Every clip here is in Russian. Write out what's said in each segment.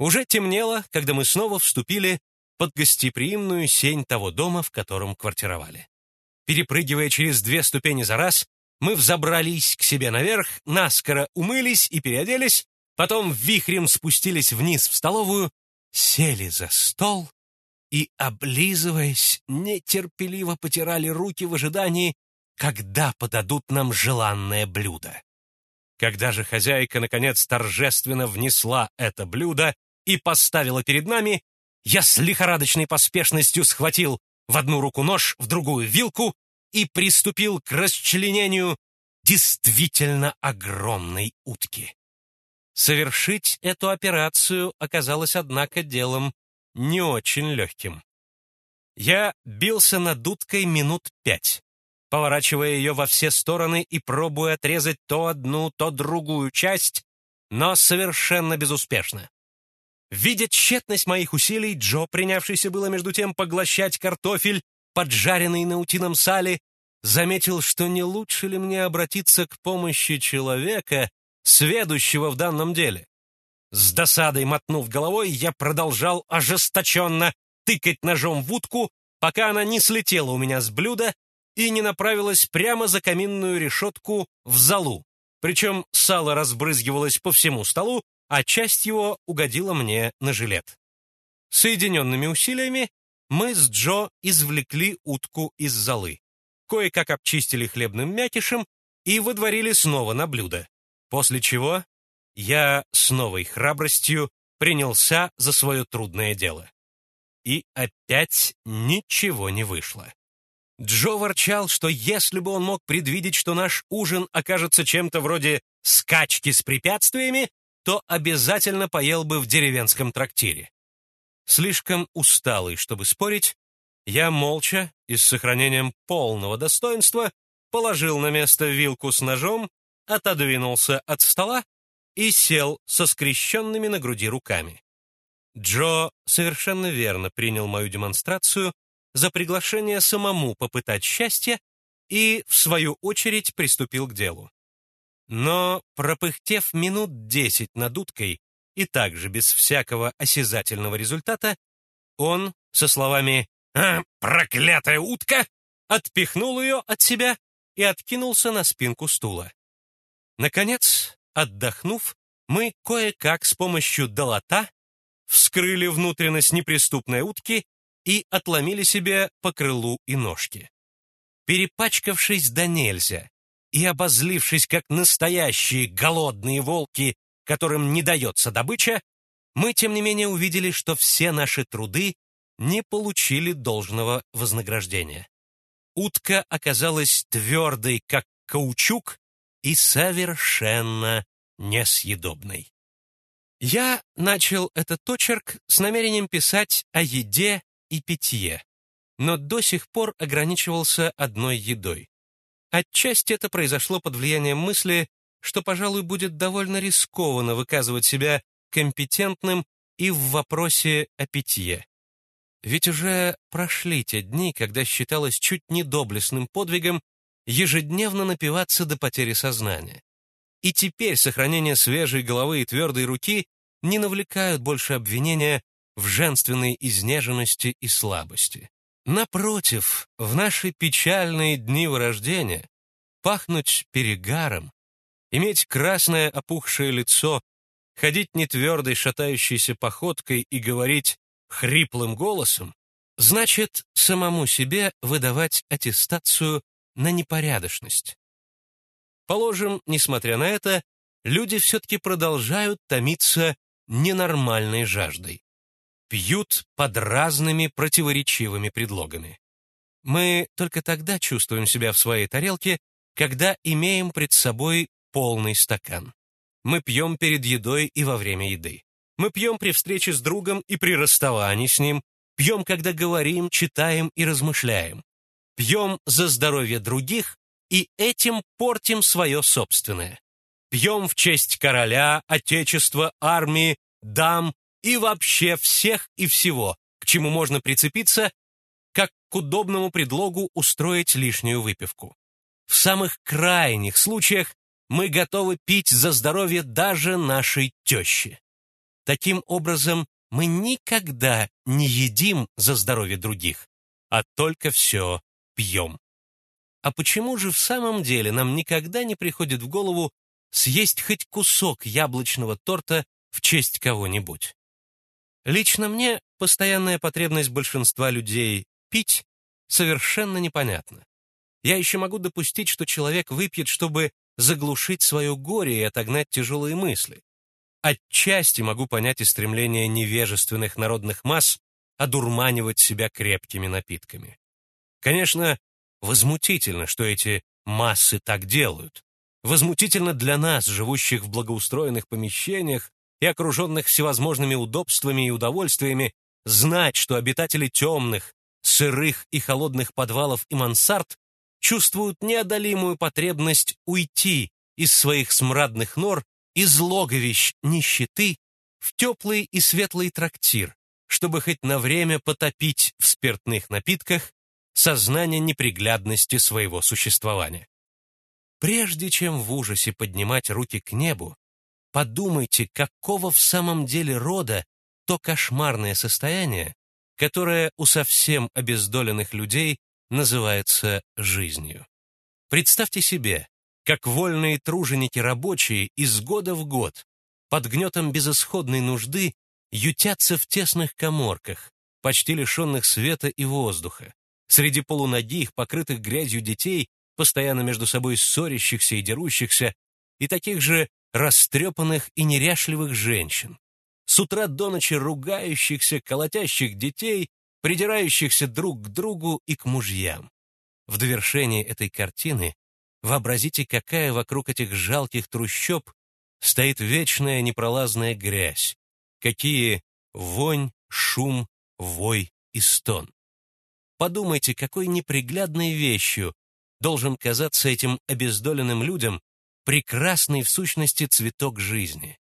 Уже темнело, когда мы снова вступили под гостеприимную сень того дома, в котором квартировали. Перепрыгивая через две ступени за раз, мы взобрались к себе наверх, наскоро умылись и переоделись, потом вихрем спустились вниз в столовую, сели за стол и, облизываясь, нетерпеливо потирали руки в ожидании, когда подадут нам желанное блюдо. Когда же хозяйка, наконец, торжественно внесла это блюдо и поставила перед нами, я с лихорадочной поспешностью схватил в одну руку нож, в другую вилку и приступил к расчленению действительно огромной утки. Совершить эту операцию оказалось, однако, делом не очень легким. Я бился над уткой минут пять, поворачивая ее во все стороны и пробуя отрезать то одну, то другую часть, но совершенно безуспешно. Видя тщетность моих усилий, Джо, принявшийся было между тем поглощать картофель, поджаренный на утином сале, заметил, что не лучше ли мне обратиться к помощи человека, сведущего в данном деле. С досадой мотнув головой, я продолжал ожесточенно тыкать ножом в утку, пока она не слетела у меня с блюда и не направилась прямо за каминную решетку в залу. Причем сало разбрызгивалось по всему столу, а часть его угодила мне на жилет. Соединенными усилиями мы с Джо извлекли утку из золы, кое-как обчистили хлебным мякишем и выдворили снова на блюдо, после чего я с новой храбростью принялся за свое трудное дело. И опять ничего не вышло. Джо ворчал, что если бы он мог предвидеть, что наш ужин окажется чем-то вроде скачки с препятствиями, то обязательно поел бы в деревенском трактире. Слишком усталый, чтобы спорить, я молча и с сохранением полного достоинства положил на место вилку с ножом, отодвинулся от стола и сел со скрещенными на груди руками. Джо совершенно верно принял мою демонстрацию за приглашение самому попытать счастье и, в свою очередь, приступил к делу. Но, пропыхтев минут десять над уткой и также без всякого осязательного результата, он со словами «А, проклятая утка!» отпихнул ее от себя и откинулся на спинку стула. Наконец, отдохнув, мы кое-как с помощью долота вскрыли внутренность неприступной утки и отломили себе по крылу и ножки. Перепачкавшись до нельзя и обозлившись, как настоящие голодные волки, которым не дается добыча, мы, тем не менее, увидели, что все наши труды не получили должного вознаграждения. Утка оказалась твердой, как каучук, и совершенно несъедобной. Я начал этот очерк с намерением писать о еде и питье, но до сих пор ограничивался одной едой. Отчасти это произошло под влиянием мысли, что, пожалуй, будет довольно рискованно выказывать себя компетентным и в вопросе о питье. Ведь уже прошли те дни, когда считалось чуть не доблестным подвигом ежедневно напиваться до потери сознания. И теперь сохранение свежей головы и твердой руки не навлекают больше обвинения в женственной изнеженности и слабости. Напротив, в наши печальные дни вырождения пахнуть перегаром, иметь красное опухшее лицо, ходить нетвердой шатающейся походкой и говорить хриплым голосом, значит самому себе выдавать аттестацию на непорядочность. Положим, несмотря на это, люди все-таки продолжают томиться ненормальной жаждой. Пьют под разными противоречивыми предлогами. Мы только тогда чувствуем себя в своей тарелке, когда имеем пред собой полный стакан. Мы пьем перед едой и во время еды. Мы пьем при встрече с другом и при расставании с ним, пьем, когда говорим, читаем и размышляем. Пьем за здоровье других и этим портим свое собственное. Пьем в честь короля, отечества, армии, дам и вообще всех и всего, к чему можно прицепиться, как к удобному предлогу устроить лишнюю выпивку. В самых крайних случаях мы готовы пить за здоровье даже нашей тещи. Таким образом, мы никогда не едим за здоровье других, а только все пьем. А почему же в самом деле нам никогда не приходит в голову съесть хоть кусок яблочного торта в честь кого-нибудь? Лично мне постоянная потребность большинства людей пить совершенно непонятна. Я еще могу допустить, что человек выпьет, чтобы заглушить свое горе и отогнать тяжелые мысли. Отчасти могу понять и стремление невежественных народных масс одурманивать себя крепкими напитками. Конечно, возмутительно, что эти массы так делают. Возмутительно для нас, живущих в благоустроенных помещениях и окруженных всевозможными удобствами и удовольствиями, знать, что обитатели темных, сырых и холодных подвалов и мансард чувствуют неодолимую потребность уйти из своих смрадных нор, из логовищ нищеты, в теплый и светлый трактир, чтобы хоть на время потопить в спиртных напитках сознание неприглядности своего существования. Прежде чем в ужасе поднимать руки к небу, подумайте, какого в самом деле рода то кошмарное состояние, которое у совсем обездоленных людей называется жизнью. Представьте себе, как вольные труженики-рабочие из года в год под гнетом безысходной нужды ютятся в тесных коморках, почти лишенных света и воздуха, среди полуногих, покрытых грязью детей, постоянно между собой ссорящихся и дерущихся, и таких же растрепанных и неряшливых женщин, с утра до ночи ругающихся, колотящих детей, придирающихся друг к другу и к мужьям. В довершении этой картины вообразите, какая вокруг этих жалких трущоб стоит вечная непролазная грязь, какие вонь, шум, вой и стон. Подумайте, какой неприглядной вещью должен казаться этим обездоленным людям прекрасный в сущности цветок жизни.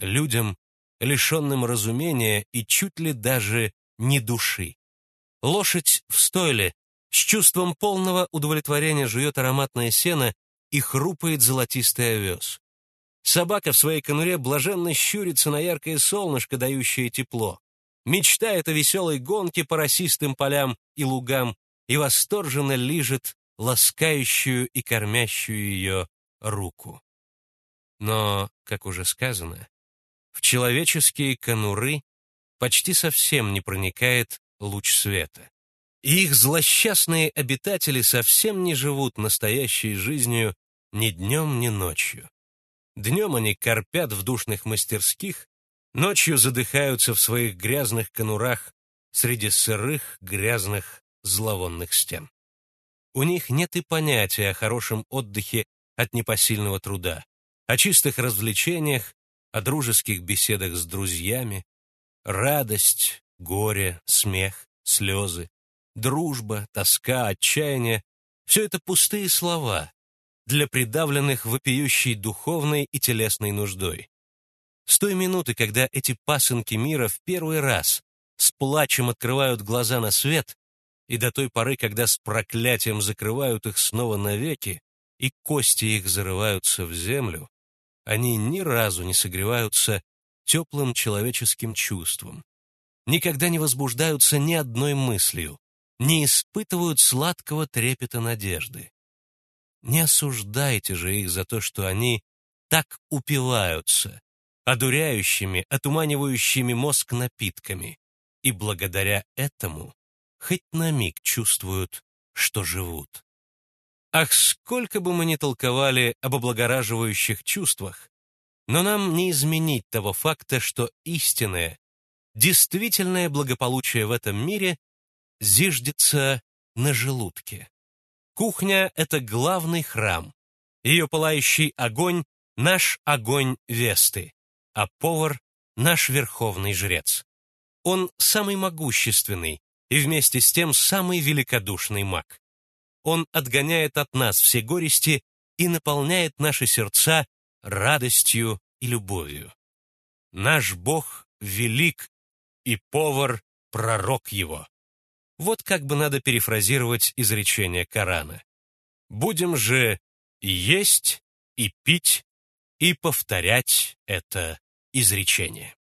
Людям, лишенным разумения и чуть ли даже не души. Лошадь в стойле с чувством полного удовлетворения жует ароматное сено и хрупает золотистый овес. Собака в своей конуре блаженно щурится на яркое солнышко, дающее тепло. Мечтает о веселой гонке по росистым полям и лугам и восторженно лижет ласкающую и кормящую ее руку. Но, как уже сказано, в человеческие конуры почти совсем не проникает луч света. И их злосчастные обитатели совсем не живут настоящей жизнью ни днем, ни ночью. Днем они корпят в душных мастерских, ночью задыхаются в своих грязных конурах среди сырых, грязных, зловонных стен. У них нет и понятия о хорошем отдыхе от непосильного труда, о чистых развлечениях, о дружеских беседах с друзьями, радость, горе, смех, слезы, дружба, тоска, отчаяние — все это пустые слова для придавленных вопиющей духовной и телесной нуждой. С той минуты, когда эти пасынки мира в первый раз с плачем открывают глаза на свет, и до той поры, когда с проклятием закрывают их снова навеки, и кости их зарываются в землю, они ни разу не согреваются теплым человеческим чувством, никогда не возбуждаются ни одной мыслью, не испытывают сладкого трепета надежды. Не осуждайте же их за то, что они так упиваются, одуряющими, отуманивающими мозг напитками, и благодаря этому хоть на миг чувствуют, что живут. Ах, сколько бы мы ни толковали об облагораживающих чувствах, но нам не изменить того факта, что истинное, действительное благополучие в этом мире зиждется на желудке. Кухня — это главный храм. Ее пылающий огонь — наш огонь Весты, а повар — наш верховный жрец. Он самый могущественный и вместе с тем самый великодушный маг. Он отгоняет от нас все горести и наполняет наши сердца радостью и любовью. Наш Бог велик, и повар — пророк его. Вот как бы надо перефразировать изречение Корана. Будем же есть, и пить, и повторять это изречение.